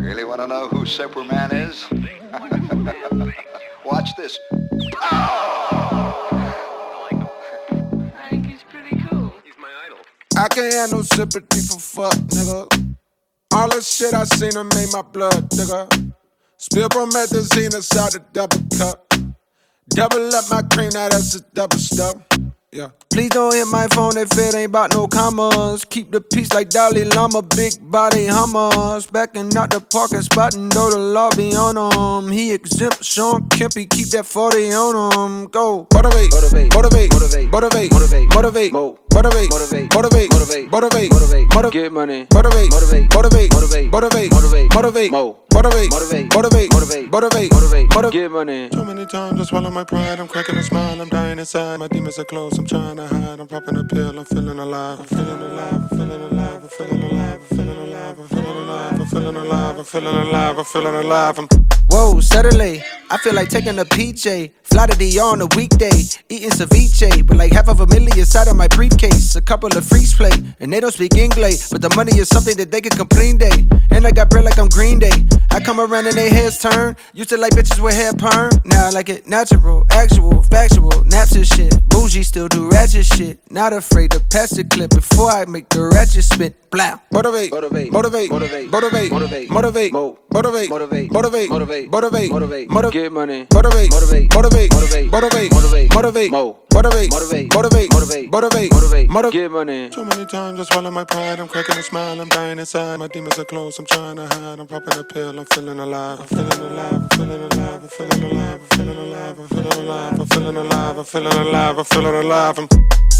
You really want to know who Superman is? Watch this. I think he's pretty cool. I can't have no sympathy for fuck, nigga. All the shit I seen her made my blood, nigga. Spill promethazine inside the double cup. Double up my cream, now that's a double stuff. Yeah. Please don't hit my phone if it ain't about no commas. Keep the peace like Dalai Lama, big body hummers. Backing out the parking spot and know the law be on him. He exempt Sean Kempy, keep that 40 on him. Go. Motivate, motivate, motivate, motivate, motivate, motivate, motivate, motivate, motivate, motivate, motivate, motivate, motivate, motivate, get money, motivate, motivate, motivate, motivate, motivate, motivate, motivate, motivate, motivate, motivate, motivate, motivate, motivate, motivate, get money. Too many times I swallow my pride. I'm cracking a smile. I'm dying inside. My demons are close. I'm trying to hide. I'm popping a pill. I'm feeling alive. I'm feeling alive. I'm feeling alive. I'm feeling alive. I'm feeling alive. I'm feeling alive. I'm feeling alive. I'm feeling alive. I'm feeling alive. Whoa, Saturday, I feel like taking a PJ. Fly to DR on a weekday, eating ceviche. But like half of a million inside of my briefcase. A couple of freaks play, and they don't speak English. But the money is something that they can complain day. And I got bread like I'm Green Day. I come around and they heads turn. Used to like bitches with hair perm. Now I like it natural, actual, factual, naps and shit. Bougie still do ratchet shit. Not afraid to pass the clip before I make the ratchet spit. Blah. Motivate, motivate, motivate, motivate, motivate, motivate, motivate, motivate, motivate, motivate, motivate, motivate, motivate, motivate, get money, motivate, motivate, motivate, motivate, motivate, motivate, motivate, motivate, motivate, motivate, motivate, motivate, motivate, motivate, motivate, motivate, motivate, motivate, money. Too many times I swallow my pride, I'm cracking a smile, I'm dying inside. My demons are close, I'm trying to hide. I'm popping a pill, I'm feeling alive. I'm feeling alive, I'm feeling alive, I'm feeling alive, I'm feeling alive, I'm feeling alive, I'm feeling alive, I'm feeling alive, I'm feeling alive.